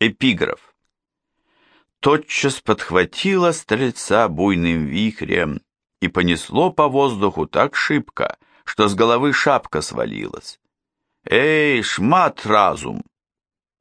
Эпиграф. Тотчас подхватило стрельца буйным вихрем и понесло по воздуху так шибко, что с головы шапка свалилась. «Эй, шмат разум!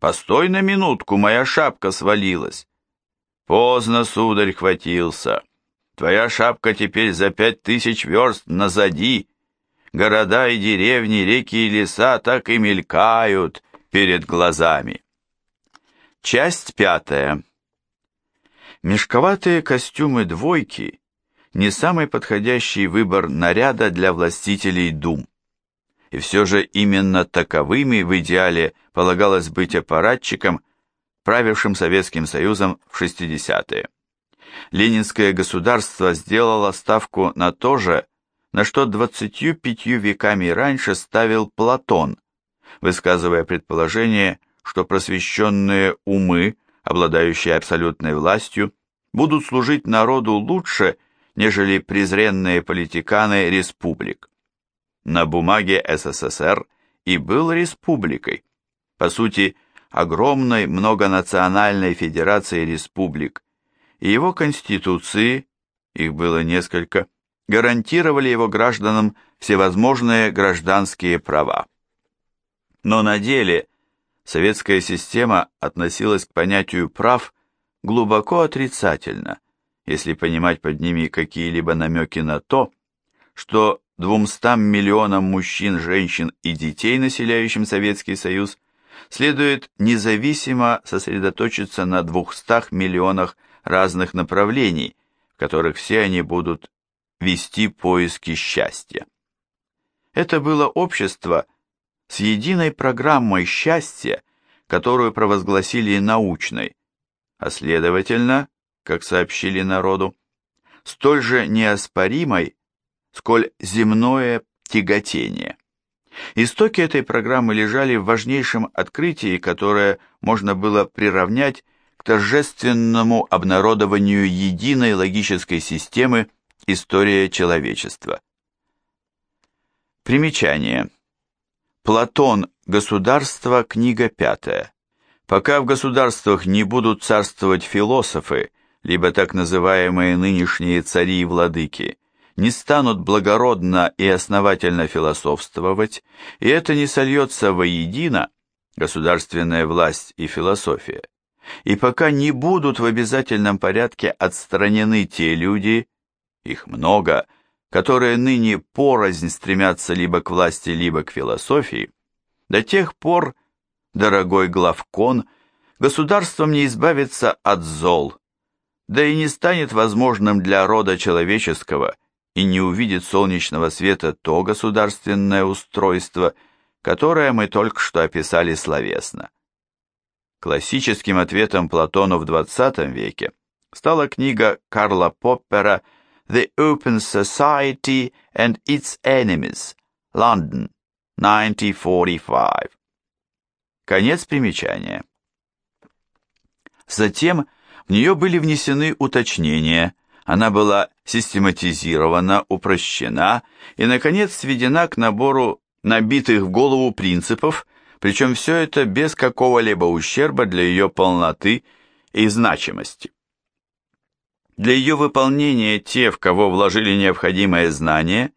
Постой на минутку, моя шапка свалилась!» «Поздно, сударь, хватился. Твоя шапка теперь за пять тысяч верст назади. Города и деревни, реки и леса так и мелькают перед глазами». Часть пятая. Мешковатые костюмы двойки – не самый подходящий выбор наряда для властителей дум. И все же именно таковыми в идеале полагалось быть аппаратчиком, правившим Советским Союзом в 60-е. Ленинское государство сделало ставку на то же, на что 25 веками раньше ставил Платон, высказывая предположение, что просвещенные умы обладающие абсолютной властью, будут служить народу лучше, нежели презренные политиканы республик. На бумаге СССР и был республикой, по сути, огромной многонациональной федерацией республик, и его конституции, их было несколько, гарантировали его гражданам всевозможные гражданские права. Но на деле советская система относилась к понятию прав глубоко отрицательно, если понимать под ними какие-либо намеки на то, что 200 миллионам мужчин, женщин и детей, населяющим Советский Союз, следует независимо сосредоточиться на 200 миллионах разных направлений, в которых все они будут вести поиски счастья. Это было общество, с единой программой счастья, которую провозгласили научной, а следовательно, как сообщили народу, столь же неоспоримой, сколь земное тяготение. Истоки этой программы лежали в важнейшем открытии, которое можно было приравнять к торжественному обнародованию единой логической системы «История человечества». Примечание. Платон. Государство. Книга пятая. Пока в государствах не будут царствовать философы, либо так называемые нынешние цари и владыки, не станут благородно и основательно философствовать, и это не сольется воедино, государственная власть и философия, и пока не будут в обязательном порядке отстранены те люди, их много, которые ныне порознь стремятся либо к власти, либо к философии, до тех пор, дорогой главкон, государством не избавится от зол, да и не станет возможным для рода человеческого и не увидит солнечного света то государственное устройство, которое мы только что описали словесно. Классическим ответом Платону в XX веке стала книга Карла Поппера «Связь» The Open Society and Its Enemies, London, 1945. Конец примечания. Затем в нее были внесены уточнения, она была систематизирована, упрощена и, наконец, сведена к набору набитых в голову принципов, причем все это без какого-либо ущерба для ее полноты и значимости. Для ее выполнения те, в кого вложили необходимое знание,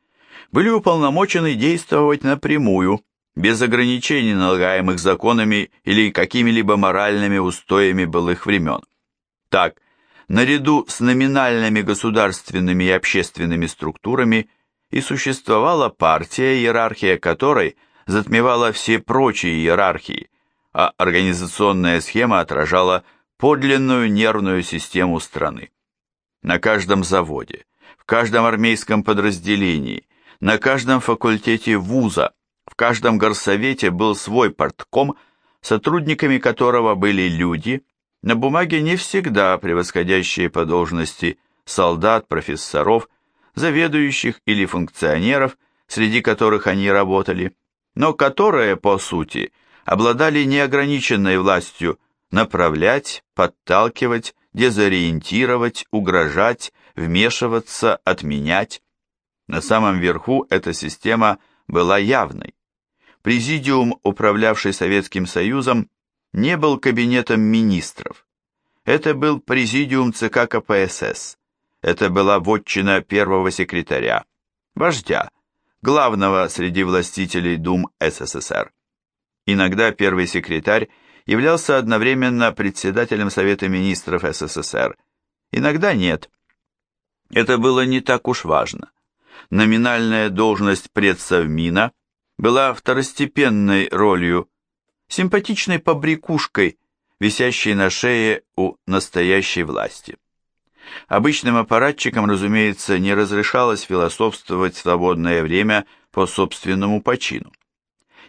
были уполномочены действовать напрямую, без ограничений, налагаемых законами или какими-либо моральными устоями былых времен. Так, наряду с номинальными государственными и общественными структурами и существовала партия, иерархия которой затмевала все прочие иерархии, а организационная схема отражала подлинную нервную систему страны на каждом заводе, в каждом армейском подразделении, на каждом факультете вуза, в каждом горсовете был свой портком, сотрудниками которого были люди, на бумаге не всегда превосходящие по должности солдат, профессоров, заведующих или функционеров, среди которых они работали, но которые, по сути, обладали неограниченной властью направлять, подталкивать, дезориентировать, угрожать, вмешиваться, отменять. На самом верху эта система была явной. Президиум, управлявший Советским Союзом, не был кабинетом министров. Это был президиум ЦК КПСС. Это была вотчина первого секретаря, вождя, главного среди властителей дум СССР. Иногда первый секретарь являлся одновременно председателем Совета министров СССР, иногда нет. Это было не так уж важно. Номинальная должность предсовмина была второстепенной ролью, симпатичной побрякушкой, висящей на шее у настоящей власти. Обычным аппаратчикам, разумеется, не разрешалось философствовать свободное время по собственному почину.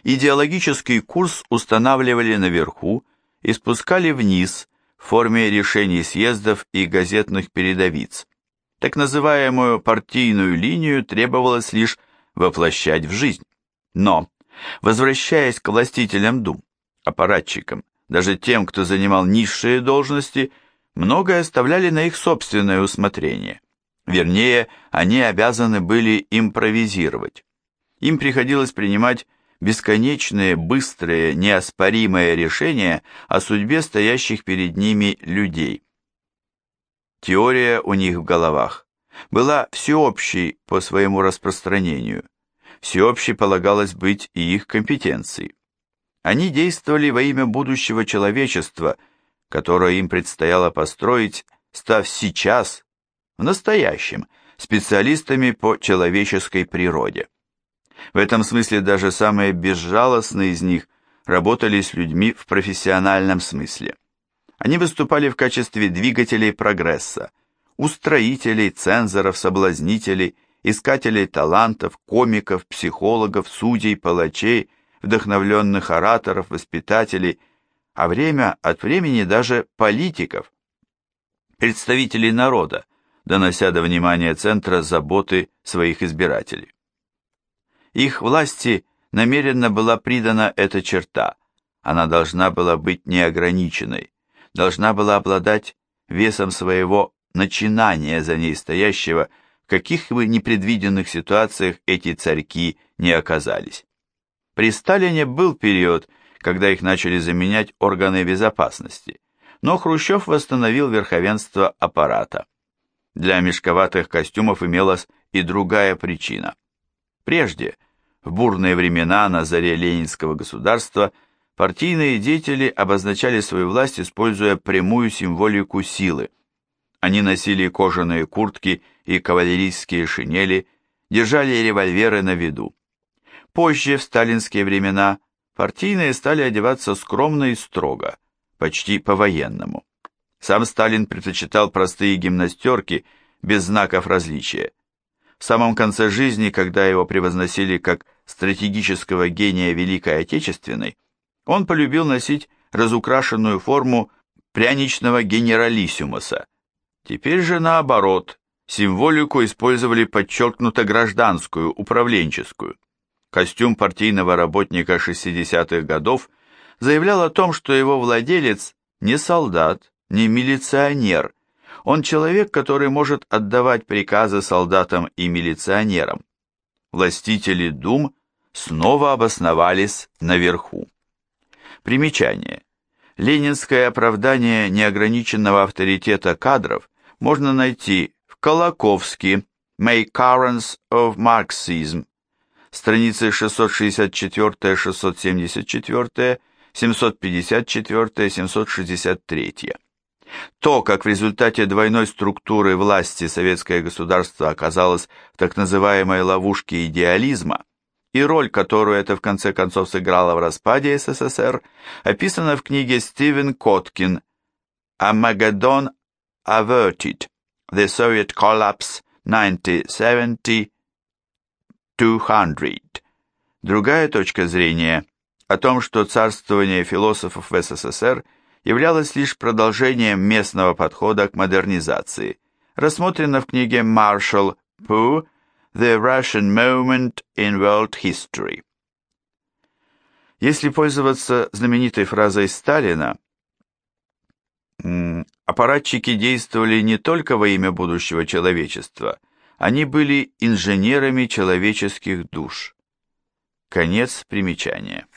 Идеологический курс устанавливали наверху и спускали вниз в форме решений съездов и газетных передовиц. Так называемую партийную линию требовалось лишь воплощать в жизнь. Но, возвращаясь к властителям дум, аппаратчикам, даже тем, кто занимал низшие должности – многое оставляли на их собственное усмотрение. Вернее, они обязаны были импровизировать. Им приходилось принимать бесконечные, быстрые, неоспоримые решения о судьбе стоящих перед ними людей. Теория у них в головах была всеобщей по своему распространению. Всеобщей полагалось быть и их компетенцией. Они действовали во имя будущего человечества – которое им предстояло построить, став сейчас, в настоящем, специалистами по человеческой природе. В этом смысле даже самые безжалостные из них работали с людьми в профессиональном смысле. Они выступали в качестве двигателей прогресса, устроителей, цензоров, соблазнителей, искателей талантов, комиков, психологов, судей, палачей, вдохновленных ораторов, воспитателей, а время от времени даже политиков, представителей народа, донося до внимания центра заботы своих избирателей. Их власти намеренно была придана эта черта, она должна была быть неограниченной, должна была обладать весом своего начинания за ней стоящего, в каких бы непредвиденных ситуациях эти царьки не оказались. При Сталине был период, когда их начали заменять органы безопасности, но Хрущев восстановил верховенство аппарата. Для мешковатых костюмов имелась и другая причина. Прежде, в бурные времена на заре ленинского государства, партийные деятели обозначали свою власть, используя прямую символику силы. Они носили кожаные куртки и кавалерийские шинели, держали револьверы на виду. Позже, в сталинские времена, партийные стали одеваться скромно и строго, почти по-военному. Сам Сталин предпочитал простые гимнастерки без знаков различия. В самом конце жизни, когда его превозносили как стратегического гения Великой Отечественной, он полюбил носить разукрашенную форму пряничного генералиссимуса. Теперь же наоборот, символику использовали подчеркнуто гражданскую, управленческую. Костюм партийного работника 60-х годов заявлял о том, что его владелец не солдат, не милиционер, он человек, который может отдавать приказы солдатам и милиционерам. Властители дум снова обосновались наверху. Примечание. Ленинское оправдание неограниченного авторитета кадров можно найти в Колоковске «Make Currents of Marxism», страницы 664-674, 754-763. То, как в результате двойной структуры власти советское государство оказалось в так называемой ловушке идеализма, и роль, которую это в конце концов сыграло в распаде СССР, описано в книге Стивен Коткин «Armageddon Averted. The Soviet Collapse 1970 200. Другая точка зрения о том, что царствование философов в СССР являлось лишь продолжением местного подхода к модернизации, рассмотрена в книге Marshall Poe «The Russian Moment in World History». Если пользоваться знаменитой фразой Сталина, аппаратчики действовали не только во имя будущего человечества, они были инженерами человеческих душ. Конец примечания.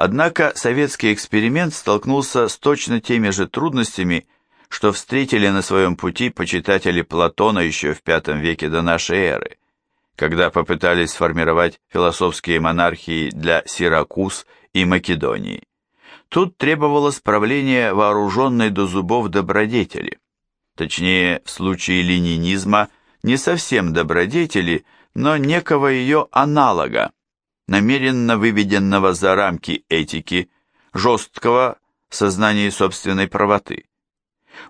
Однако советский эксперимент столкнулся с точно теми же трудностями, что встретили на своем пути почитатели Платона еще в V веке до нашей эры, когда попытались сформировать философские монархии для Сиракуз и Македонии. Тут требовалось правление вооруженной до зубов добродетели. Точнее, в случае ленинизма не совсем добродетели, но некого ее аналога, намеренно выведенного за рамки этики, жесткого сознания собственной правоты.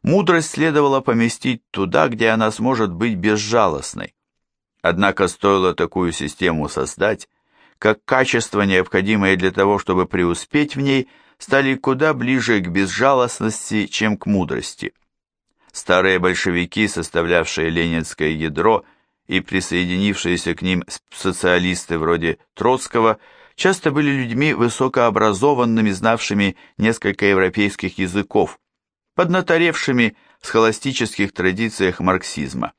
Мудрость следовало поместить туда, где она сможет быть безжалостной. Однако стоило такую систему создать, как качества, необходимые для того, чтобы преуспеть в ней, стали куда ближе к безжалостности, чем к мудрости. Старые большевики, составлявшие ленинское ядро и присоединившиеся к ним социалисты вроде Троцкого, часто были людьми высокообразованными, знавшими несколько европейских языков, поднаторевшими в схоластических традициях марксизма.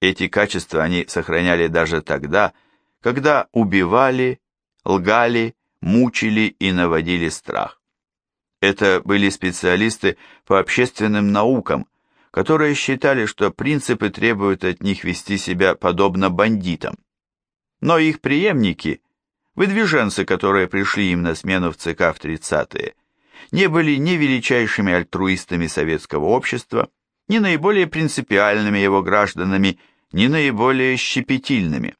Эти качества они сохраняли даже тогда, когда убивали, лгали, мучили и наводили страх. Это были специалисты по общественным наукам, которые считали, что принципы требуют от них вести себя подобно бандитам. Но их преемники, выдвиженцы, которые пришли им на смену в ЦК в 30-е, не были ни величайшими альтруистами советского общества, ни наиболее принципиальными его гражданами, ни наиболее щепетильными.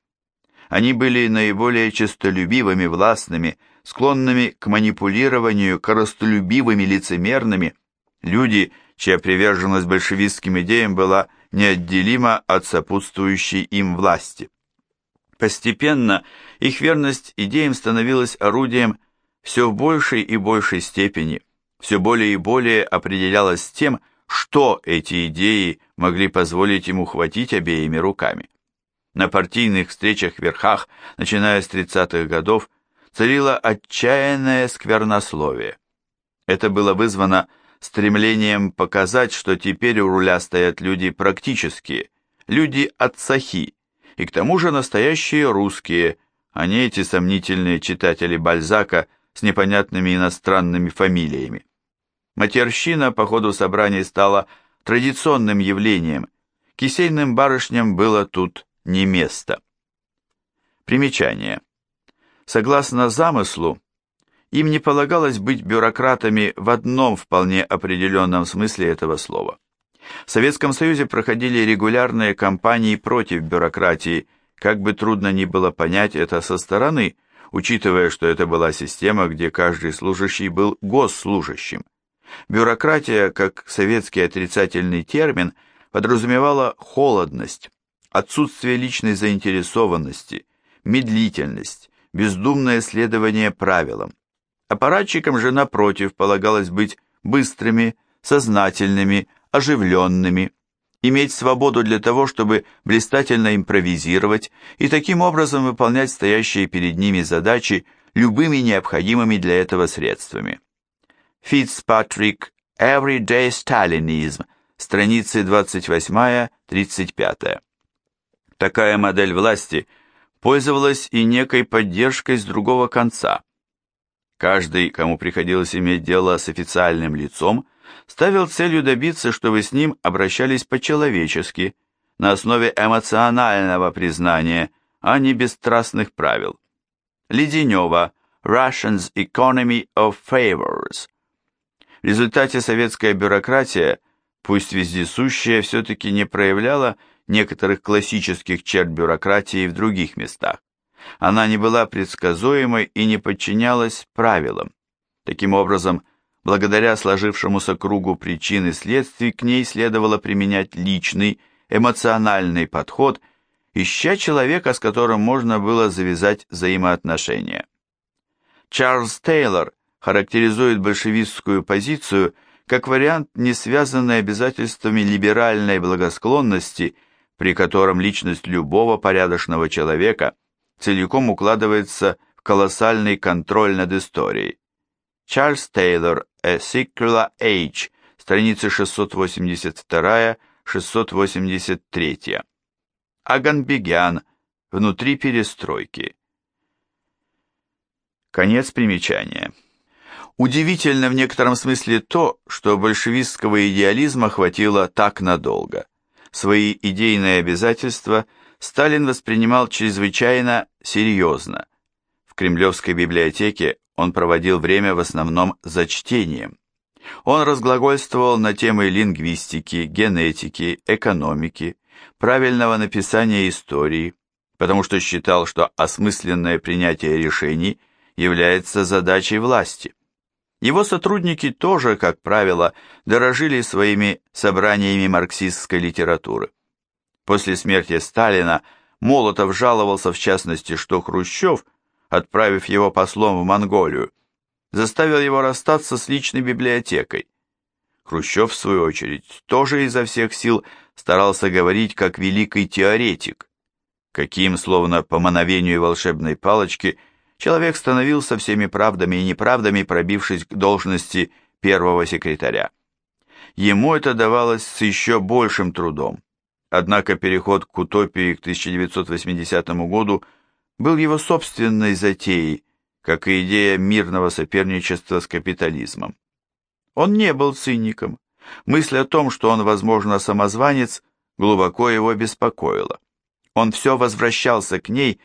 Они были наиболее честолюбивыми, властными, склонными к манипулированию, коростолюбивыми, лицемерными, люди, чья приверженность большевистским идеям была неотделима от сопутствующей им власти. Постепенно их верность идеям становилась орудием все в большей и большей степени, все более и более определялась тем, что эти идеи могли позволить ему хватить обеими руками. На партийных встречах в верхах, начиная с 30-х годов, царило отчаянное сквернословие. Это было вызвано стремлением показать, что теперь у руля стоят люди практические, люди от сахи, и к тому же настоящие русские, а не эти сомнительные читатели Бальзака с непонятными иностранными фамилиями. Матерщина по ходу собраний стала традиционным явлением, кисейным барышням было тут не место. Примечание. Согласно замыслу, им не полагалось быть бюрократами в одном вполне определенном смысле этого слова. В Советском Союзе проходили регулярные кампании против бюрократии, как бы трудно ни было понять это со стороны, учитывая, что это была система, где каждый служащий был госслужащим. Бюрократия, как советский отрицательный термин, подразумевала холодность, отсутствие личной заинтересованности, медлительность, бездумное следование правилам. Аппаратчикам же, напротив, полагалось быть быстрыми, сознательными, оживленными, иметь свободу для того, чтобы блистательно импровизировать и таким образом выполнять стоящие перед ними задачи любыми необходимыми для этого средствами. Фицпатрик Everyday Stalinism, страницы 28-35. Такая модель власти – пользовалась и некой поддержкой с другого конца. Каждый, кому приходилось иметь дело с официальным лицом, ставил целью добиться, чтобы с ним обращались по-человечески, на основе эмоционального признания, а не бесстрастных правил. Леденева Russians Economy of Favors. В результате советская бюрократия, пусть вездесущая, все-таки не проявляла некоторых классических черт бюрократии в других местах. Она не была предсказуемой и не подчинялась правилам. Таким образом, благодаря сложившемуся кругу причин и следствий, к ней следовало применять личный, эмоциональный подход, ища человека, с которым можно было завязать взаимоотношения. Чарльз Тейлор характеризует большевистскую позицию как вариант, не связанный обязательствами либеральной благосклонности при котором личность любого порядочного человека целиком укладывается в колоссальный контроль над историей. Чарльз Тейлор, A Secular Age, страницы 682-683. Аганбегян, внутри перестройки. Конец примечания. Удивительно в некотором смысле то, что большевистского идеализма хватило так надолго. Свои идейные обязательства Сталин воспринимал чрезвычайно серьезно. В Кремлевской библиотеке он проводил время в основном за чтением. Он разглагольствовал на темы лингвистики, генетики, экономики, правильного написания истории, потому что считал, что осмысленное принятие решений является задачей власти. Его сотрудники тоже, как правило, дорожили своими собраниями марксистской литературы. После смерти Сталина Молотов жаловался в частности, что Хрущев, отправив его послом в Монголию, заставил его расстаться с личной библиотекой. Хрущев, в свою очередь, тоже изо всех сил старался говорить как великий теоретик, каким, словно по мановению волшебной палочки, человек становился всеми правдами и неправдами, пробившись к должности первого секретаря. Ему это давалось с еще большим трудом. Однако переход к утопии к 1980 году был его собственной затеей, как и идея мирного соперничества с капитализмом. Он не был циником. Мысль о том, что он, возможно, самозванец, глубоко его беспокоила. Он все возвращался к ней,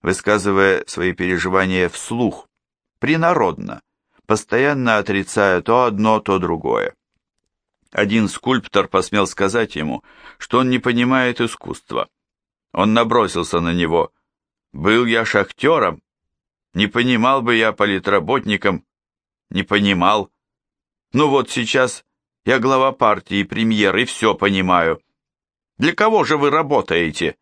высказывая свои переживания вслух, принародно, постоянно отрицая то одно, то другое. Один скульптор посмел сказать ему, что он не понимает искусства. Он набросился на него. «Был я шахтером, не понимал бы я политработником, не понимал. Ну вот сейчас я глава партии, премьер, и все понимаю. Для кого же вы работаете?»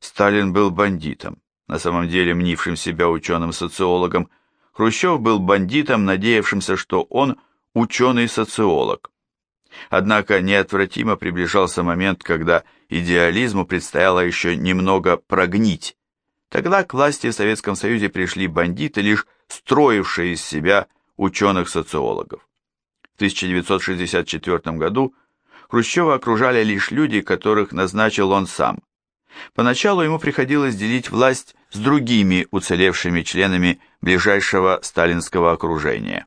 Сталин был бандитом, на самом деле мнившим себя ученым-социологом. Хрущев был бандитом, надеявшимся, что он ученый-социолог. Однако неотвратимо приближался момент, когда идеализму предстояло еще немного прогнить. Тогда к власти в Советском Союзе пришли бандиты, лишь строившие из себя ученых-социологов. В 1964 году Хрущева окружали лишь люди, которых назначил он сам. Поначалу ему приходилось делить власть с другими уцелевшими членами ближайшего сталинского окружения.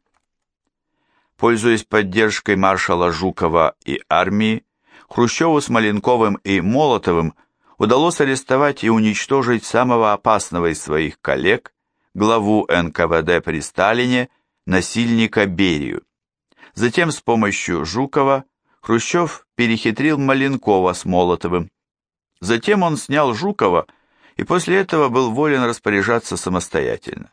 Пользуясь поддержкой маршала Жукова и армии, Хрущеву с Маленковым и Молотовым удалось арестовать и уничтожить самого опасного из своих коллег, главу НКВД при Сталине, насильника Берию. Затем с помощью Жукова Хрущев перехитрил Маленкова с Молотовым. Затем он снял Жукова и после этого был волен распоряжаться самостоятельно.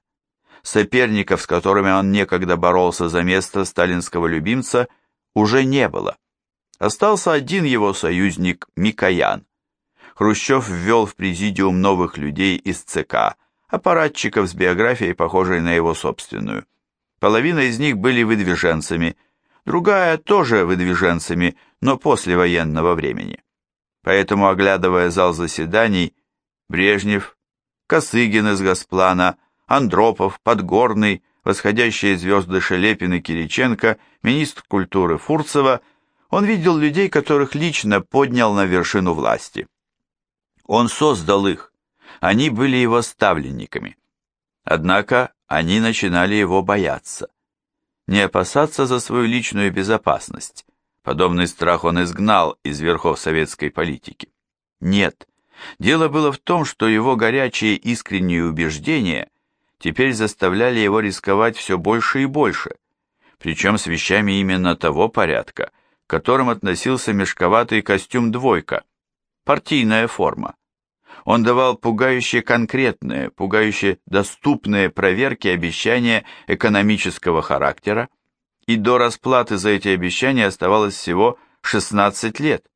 Соперников, с которыми он некогда боролся за место сталинского любимца, уже не было. Остался один его союзник Микоян. Хрущев ввел в президиум новых людей из ЦК, аппаратчиков с биографией, похожей на его собственную. Половина из них были выдвиженцами, другая тоже выдвиженцами, но после военного времени. Поэтому, оглядывая зал заседаний, Брежнев, Косыгин из Госплана, Андропов, Подгорный, восходящие звезды Шелепин и Кириченко, министр культуры Фурцева, он видел людей, которых лично поднял на вершину власти. Он создал их, они были его ставленниками. Однако они начинали его бояться. Не опасаться за свою личную безопасность, Подобный страх он изгнал из верхов советской политики. Нет, дело было в том, что его горячие искренние убеждения теперь заставляли его рисковать все больше и больше, причем с вещами именно того порядка, к которым относился мешковатый костюм «двойка», партийная форма. Он давал пугающе конкретные, пугающе доступные проверки обещания экономического характера, и до расплаты за эти обещания оставалось всего 16 лет.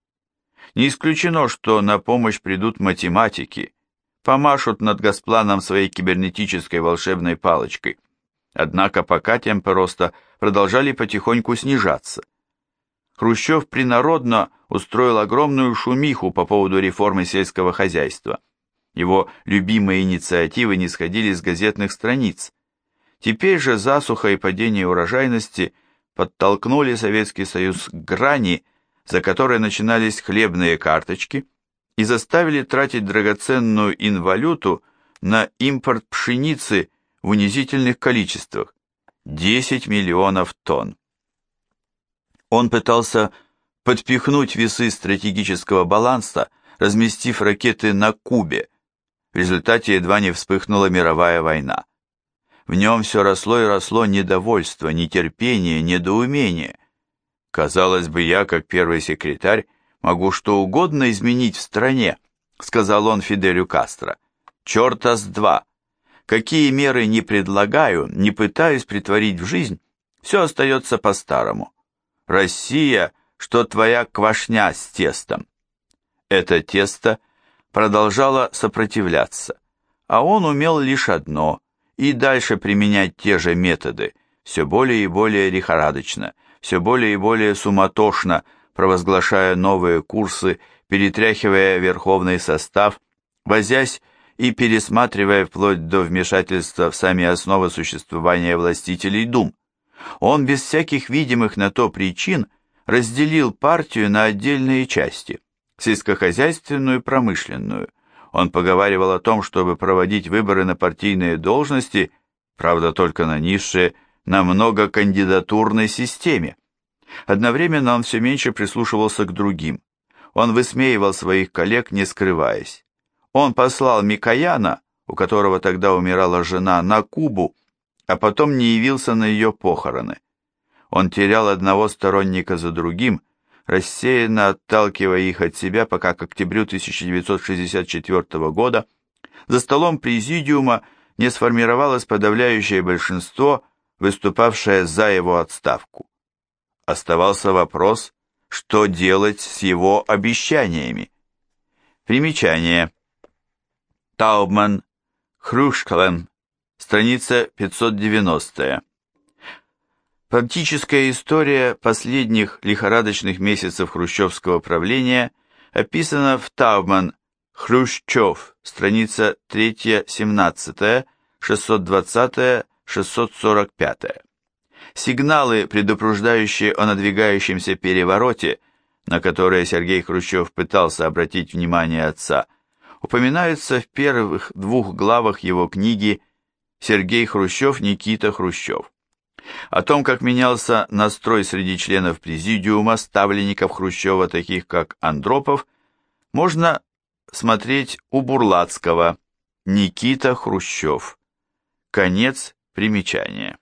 Не исключено, что на помощь придут математики, помашут над Госпланом своей кибернетической волшебной палочкой. Однако пока темпы роста продолжали потихоньку снижаться. Хрущев принародно устроил огромную шумиху по поводу реформы сельского хозяйства. Его любимые инициативы не сходили с газетных страниц. Теперь же засуха и падение урожайности подтолкнули Советский Союз к грани, за которой начинались хлебные карточки, и заставили тратить драгоценную инвалюту на импорт пшеницы в унизительных количествах, 10 миллионов тонн. Он пытался подпихнуть весы стратегического баланса, разместив ракеты на Кубе. В результате едва не вспыхнула мировая война. В нем все росло и росло недовольство, нетерпение, недоумение. Казалось бы, я, как первый секретарь, могу что угодно изменить в стране, сказал он Фиделю Кастро. Черта с два. Какие меры не предлагаю, не пытаюсь притворить в жизнь, все остается по-старому. Россия, что твоя квашня с тестом. Это тесто продолжало сопротивляться, а он умел лишь одно – и дальше применять те же методы, все более и более лихорадочно, все более и более суматошно, провозглашая новые курсы, перетряхивая верховный состав, возясь и пересматривая вплоть до вмешательства в сами основы существования властителей дум. Он без всяких видимых на то причин разделил партию на отдельные части – сельскохозяйственную и промышленную. Он поговаривал о том, чтобы проводить выборы на партийные должности, правда только на низшие, на многокандидатурной системе. Одновременно он все меньше прислушивался к другим. Он высмеивал своих коллег, не скрываясь. Он послал Микояна, у которого тогда умирала жена, на Кубу, а потом не явился на ее похороны. Он терял одного сторонника за другим, рассеянно отталкивая их от себя, пока к октябрю 1964 года за столом президиума не сформировалось подавляющее большинство, выступавшее за его отставку. Оставался вопрос, что делать с его обещаниями. Примечание. Таубман, Хрушкалем, страница 590. Политическая история последних лихорадочных месяцев хрущевского правления описана в Таубман Хрущев, страница 3-17, 620-645. Сигналы, предупреждающие о надвигающемся перевороте, на которые Сергей Хрущев пытался обратить внимание отца, упоминаются в первых двух главах его книги «Сергей Хрущев, Никита Хрущев». О том, как менялся настрой среди членов президиума, ставленников Хрущева, таких как Андропов, можно смотреть у Бурлацкого «Никита Хрущев». Конец примечания.